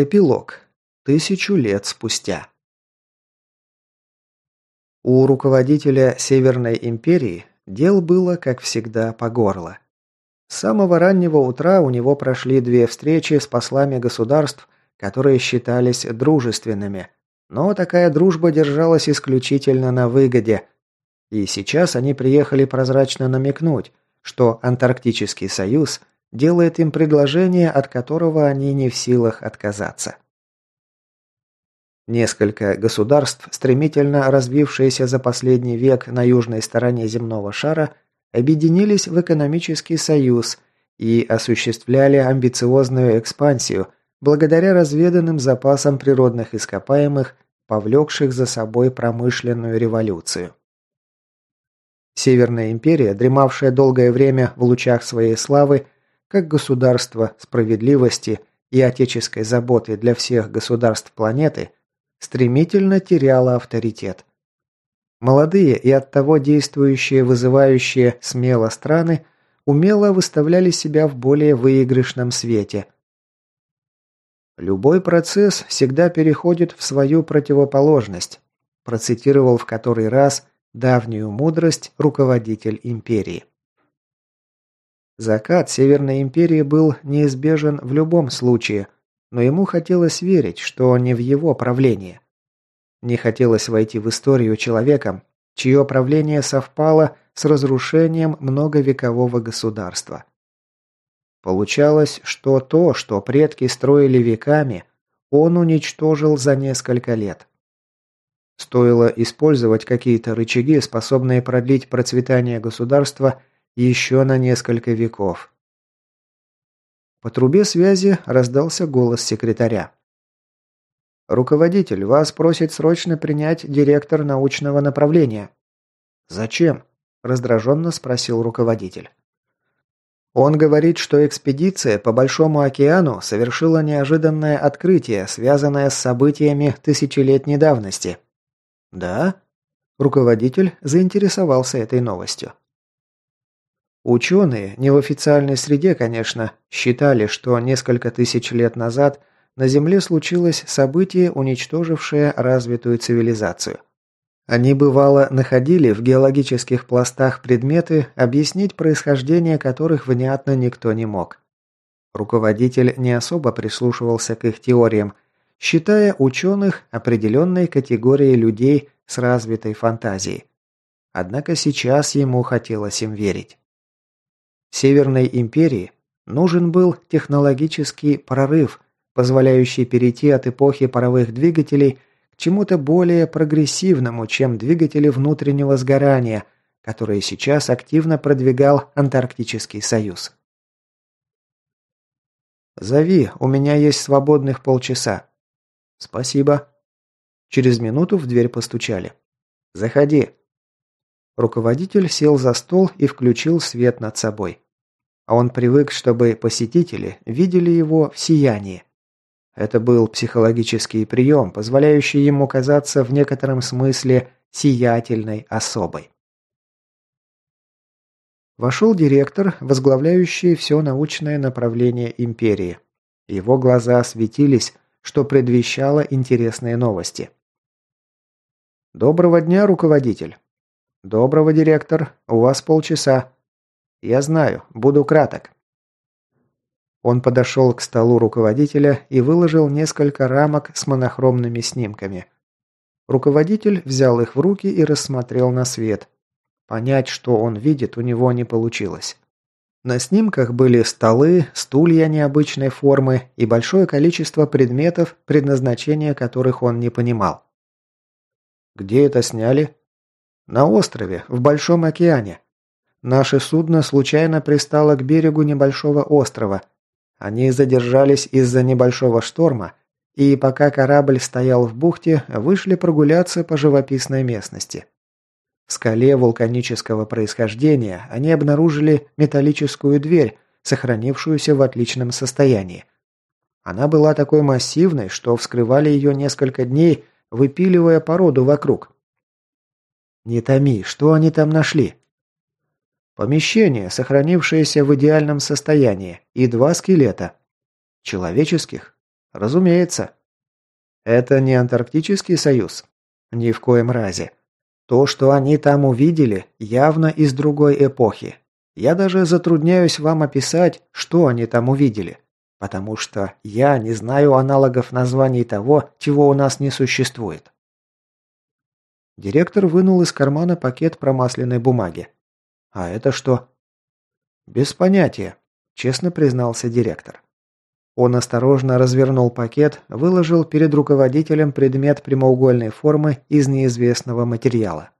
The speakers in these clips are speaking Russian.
Эпилог. Тысячу лет спустя. У руководителя Северной империи дел было, как всегда, по горло. С самого раннего утра у него прошли две встречи с послами государств, которые считались дружественными, но такая дружба держалась исключительно на выгоде. И сейчас они приехали прозрачно намекнуть, что Антарктический союз делает им предложение, от которого они не в силах отказаться. Несколько государств, стремительно развившиеся за последний век на южной стороне земного шара, объединились в экономический союз и осуществляли амбициозную экспансию благодаря разведанным запасам природных ископаемых, повлекших за собой промышленную революцию. Северная империя, дремавшая долгое время в лучах своей славы, как государство справедливости и отеческой заботы для всех государств планеты, стремительно теряло авторитет. Молодые и оттого действующие, вызывающие смело страны умело выставляли себя в более выигрышном свете. «Любой процесс всегда переходит в свою противоположность», процитировал в который раз давнюю мудрость руководитель империи. Закат Северной империи был неизбежен в любом случае, но ему хотелось верить, что не в его правлении. Не хотелось войти в историю человеком, чье правление совпало с разрушением многовекового государства. Получалось, что то, что предки строили веками, он уничтожил за несколько лет. Стоило использовать какие-то рычаги, способные продлить процветание государства еще на несколько веков. По трубе связи раздался голос секретаря. «Руководитель, вас просит срочно принять директор научного направления». «Зачем?» – раздраженно спросил руководитель. Он говорит, что экспедиция по Большому океану совершила неожиданное открытие, связанное с событиями тысячелетней давности. «Да?» Руководитель заинтересовался этой новостью. Ученые, не в официальной среде, конечно, считали, что несколько тысяч лет назад на Земле случилось событие, уничтожившее развитую цивилизацию. Они, бывало, находили в геологических пластах предметы, объяснить происхождение которых внятно никто не мог. Руководитель не особо прислушивался к их теориям, считая ученых определенной категорией людей с развитой фантазией. Однако сейчас ему хотелось им верить. Северной империи нужен был технологический прорыв, позволяющий перейти от эпохи паровых двигателей к чему-то более прогрессивному, чем двигатели внутреннего сгорания, которые сейчас активно продвигал Антарктический союз. «Зови, у меня есть свободных полчаса». «Спасибо». Через минуту в дверь постучали. «Заходи». Руководитель сел за стол и включил свет над собой. А он привык, чтобы посетители видели его в сиянии. Это был психологический прием, позволяющий ему казаться в некотором смысле сиятельной особой. Вошел директор, возглавляющий все научное направление империи. Его глаза светились, что предвещало интересные новости. «Доброго дня, руководитель!» «Доброго, директор. У вас полчаса». «Я знаю. Буду краток». Он подошел к столу руководителя и выложил несколько рамок с монохромными снимками. Руководитель взял их в руки и рассмотрел на свет. Понять, что он видит, у него не получилось. На снимках были столы, стулья необычной формы и большое количество предметов, предназначения которых он не понимал. «Где это сняли?» На острове, в Большом океане. Наше судно случайно пристало к берегу небольшого острова. Они задержались из-за небольшого шторма, и пока корабль стоял в бухте, вышли прогуляться по живописной местности. В скале вулканического происхождения они обнаружили металлическую дверь, сохранившуюся в отличном состоянии. Она была такой массивной, что вскрывали ее несколько дней, выпиливая породу вокруг. «Не томи, что они там нашли?» «Помещение, сохранившееся в идеальном состоянии, и два скелета. Человеческих? Разумеется. Это не Антарктический союз? Ни в коем разе. То, что они там увидели, явно из другой эпохи. Я даже затрудняюсь вам описать, что они там увидели. Потому что я не знаю аналогов названий того, чего у нас не существует. Директор вынул из кармана пакет промасленной бумаги. «А это что?» «Без понятия», – честно признался директор. Он осторожно развернул пакет, выложил перед руководителем предмет прямоугольной формы из неизвестного материала.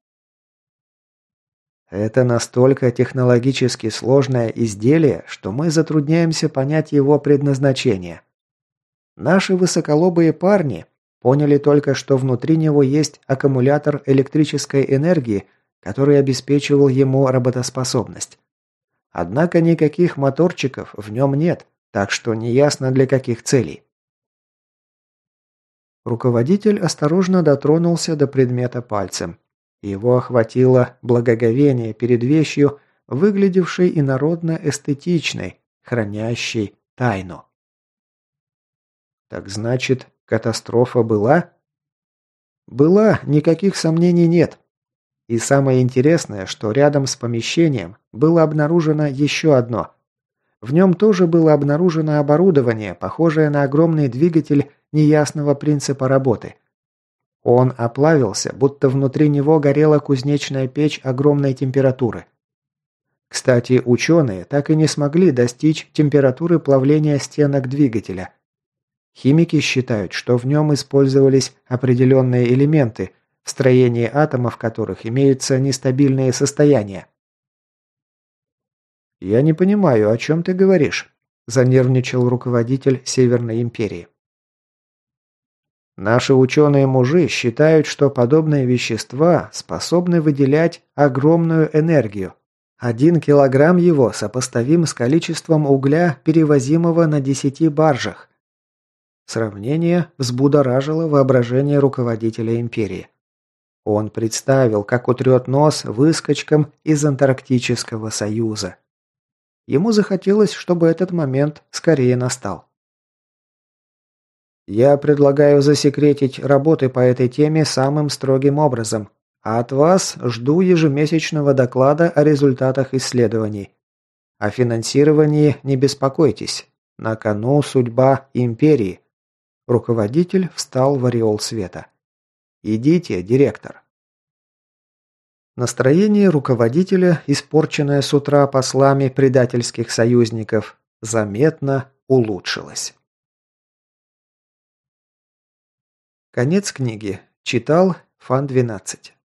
Это настолько технологически сложное изделие, что мы затрудняемся понять его предназначение. Наши высоколобые парни поняли только, что внутри него есть аккумулятор электрической энергии, который обеспечивал ему работоспособность. Однако никаких моторчиков в нем нет – так что неясно для каких целей. Руководитель осторожно дотронулся до предмета пальцем. Его охватило благоговение перед вещью, выглядевшей инородно-эстетичной, хранящей тайну. Так значит, катастрофа была? Была, никаких сомнений нет. И самое интересное, что рядом с помещением было обнаружено еще одно в нем тоже было обнаружено оборудование, похожее на огромный двигатель неясного принципа работы. Он оплавился, будто внутри него горела кузнечная печь огромной температуры. Кстати, ученые так и не смогли достичь температуры плавления стенок двигателя. Химики считают, что в нем использовались определенные элементы, в строении атомов которых имеются нестабильные состояния. «Я не понимаю, о чем ты говоришь?» – занервничал руководитель Северной империи. Наши ученые-мужи считают, что подобные вещества способны выделять огромную энергию. Один килограмм его сопоставим с количеством угля, перевозимого на десяти баржах. Сравнение взбудоражило воображение руководителя империи. Он представил, как утрет нос выскочкам из Антарктического союза. Ему захотелось, чтобы этот момент скорее настал. Я предлагаю засекретить работы по этой теме самым строгим образом, а от вас жду ежемесячного доклада о результатах исследований. О финансировании не беспокойтесь. На кону судьба империи. Руководитель встал в ореол света. Идите, директор. Настроение руководителя, испорченное с утра послами предательских союзников, заметно улучшилось. Конец книги. Читал Фан 12.